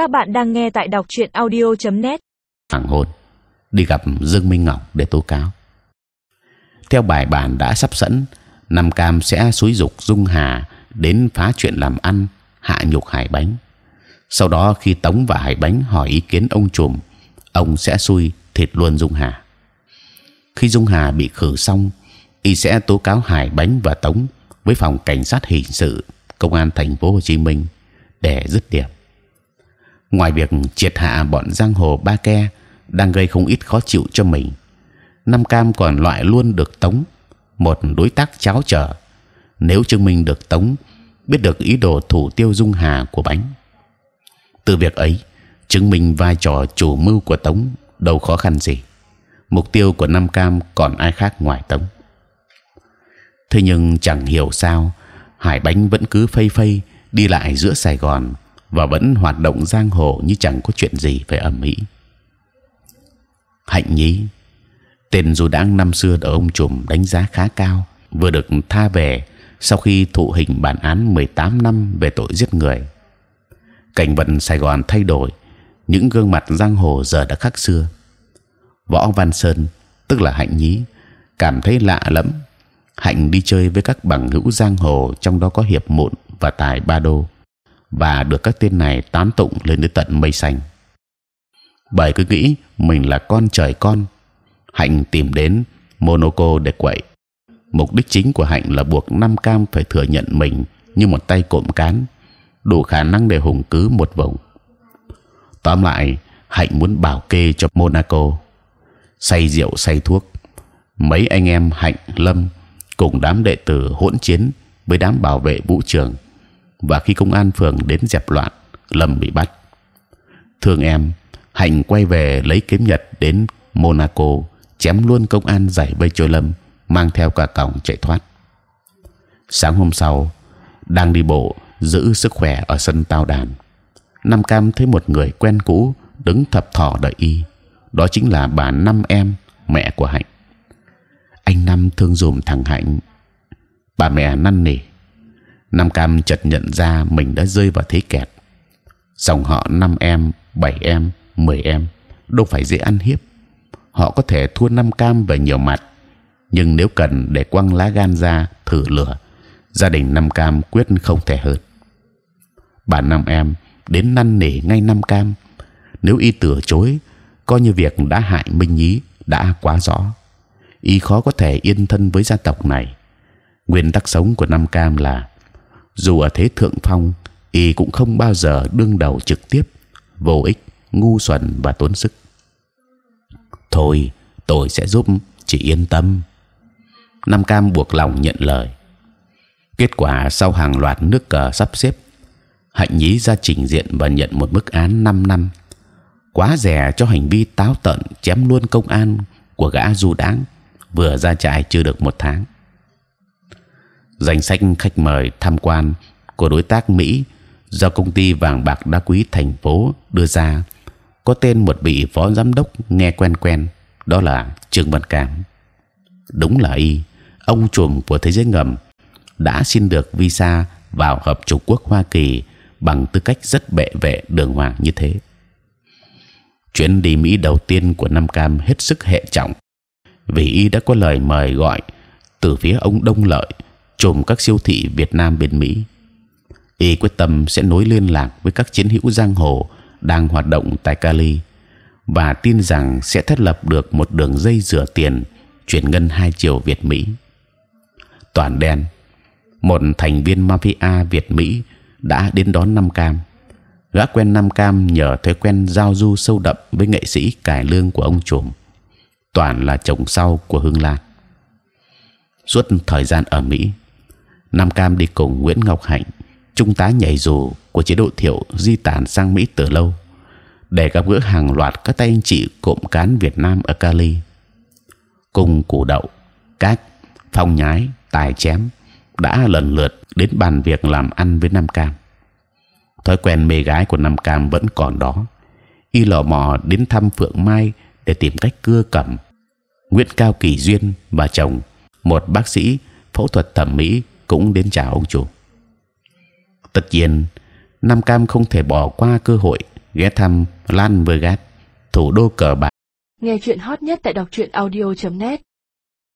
Các bạn đang nghe tại đọc truyện audio.net. hoàng hôn đi gặp Dương Minh Ngọc để tố cáo. Theo bài bản đã sắp sẵn, Nam Cam sẽ xúi dục Dung Hà đến phá chuyện làm ăn, hạ nhục Hải Bánh. Sau đó khi Tống và Hải Bánh hỏi ý kiến ông trùm, ông sẽ xui thịt luôn Dung Hà. Khi Dung Hà bị khử xong, y sẽ tố cáo Hải Bánh và Tống với phòng cảnh sát hình sự công an thành phố Hồ Chí Minh để dứt điểm. Ngoài việc triệt hạ bọn giang hồ ba ke đang gây không ít khó chịu cho mình, Nam Cam còn loại luôn được Tống, một đối tác cháo trở. Nếu chứng minh được Tống biết được ý đồ thủ tiêu Dung Hà của Bánh, từ việc ấy chứng minh vai trò chủ mưu của Tống đâu khó khăn gì. Mục tiêu của Nam Cam còn ai khác ngoài Tống. Thế nhưng chẳng hiểu sao Hải Bánh vẫn cứ phây phây đi lại giữa Sài Gòn và vẫn hoạt động giang hồ như chẳng có chuyện gì phải ầm ĩ. Hạnh nhí, tên dù đáng năm xưa được ông trùm đánh giá khá cao, vừa được tha về sau khi thụ hình bản án 18 năm về tội giết người. Cảnh vật Sài Gòn thay đổi, những gương mặt giang hồ giờ đã khác xưa. Võ Văn Sơn, tức là Hạnh nhí, cảm thấy lạ lẫm. Hạnh đi chơi với các bằng hữu giang hồ, trong đó có Hiệp Mụn và Tài Ba Đô và được các tên này tán tụng lên đến tận mây xanh. Bởi cứ nghĩ mình là con trời con, hạnh tìm đến Monaco để quậy. Mục đích chính của hạnh là buộc Nam Cam phải thừa nhận mình như một tay cộm cán, đủ khả năng để hùng cứ một vùng. Tóm lại, hạnh muốn bảo kê cho Monaco, say rượu say thuốc. Mấy anh em hạnh lâm cùng đám đệ tử hỗn chiến với đám bảo vệ vũ trường và khi công an phường đến dẹp loạn, Lâm bị bắt. Thương em, Hạnh quay về lấy kiếm nhật đến Monaco chém luôn công an giải vây cho Lâm, mang theo cả còng chạy thoát. Sáng hôm sau, đang đi bộ giữ sức khỏe ở sân tao đàn, Nam Cam thấy một người quen cũ đứng thập thò đợi y. Đó chính là bà Năm em, mẹ của Hạnh. Anh Năm thương dùm thằng Hạnh. Bà mẹ năn nỉ Nam Cam chợt nhận ra mình đã rơi vào thế kẹt. Dòng họ năm em, bảy em, mười em đâu phải dễ ăn hiếp. Họ có thể thua Nam Cam về nhiều mặt, nhưng nếu cần để quăng lá gan ra thử lửa, gia đình Nam Cam quyết không thể hơn. Bà năm em đến năn nỉ ngay Nam Cam, nếu y từ chối, coi như việc đã hại Minh Nhí đã quá rõ. Y khó có thể yên thân với gia tộc này. Nguyên tắc sống của Nam Cam là dù ở thế thượng phong, y cũng không bao giờ đương đầu trực tiếp, vô ích, ngu xuẩn và tốn sức. Thôi, tôi sẽ giúp, chị yên tâm. Nam Cam buộc lòng nhận lời. Kết quả sau hàng loạt nước cờ sắp xếp, hạnh nhí ra trình diện và nhận một mức án 5 năm, quá rẻ cho hành vi táo tợn chém luôn công an của gã du đáng vừa ra trại chưa được một tháng danh sách khách mời tham quan của đối tác Mỹ do công ty vàng bạc đá quý thành phố đưa ra có tên một vị phó giám đốc nghe quen quen, đó là Trương Văn cam đúng là y, ông chuồng của thế giới ngầm, đã xin được visa vào hợp chủ quốc Hoa Kỳ bằng tư cách rất bệ vệ đường hoàng như thế. Chuyến đi Mỹ đầu tiên của Nam Cam hết sức hệ trọng, vì y đã có lời mời gọi từ phía ông Đông Lợi trùm các siêu thị Việt Nam bên Mỹ. Y quyết tâm sẽ nối liên lạc với các chiến hữu giang hồ đang hoạt động tại Cali và tin rằng sẽ thiết lập được một đường dây rửa tiền chuyển ngân hai chiều Việt Mỹ. Toàn đen, một thành viên mafia Việt Mỹ đã đến đón Nam Cam. Gã quen Nam Cam nhờ thói quen giao du sâu đậm với nghệ sĩ cải lương của ông trùm. Toàn là chồng sau của Hương Lan. Suốt thời gian ở Mỹ, Nam Cam đi cùng Nguyễn Ngọc Hạnh, trung tá nhảy dù của chế độ thiệu di tản sang Mỹ từ lâu, để gặp gỡ hàng loạt các tay anh chị cộm cán Việt Nam ở Cali, cùng củ đậu, cát, phong nhái, tài chém đã lần lượt đến bàn việc làm ăn với Nam Cam. Thói quen mê gái của Nam Cam vẫn còn đó. Y lò mò đến thăm Phượng Mai để tìm cách cưa cẩm. Nguyễn Cao Kỳ Duyên và chồng, một bác sĩ phẫu thuật thẩm mỹ cũng đến chào ông chủ. Tất nhiên, Nam Cam không thể bỏ qua cơ hội ghé thăm Lan Vegas, thủ đô cờ bạc. Nghe chuyện hot nhất tại đọc truyện audio.net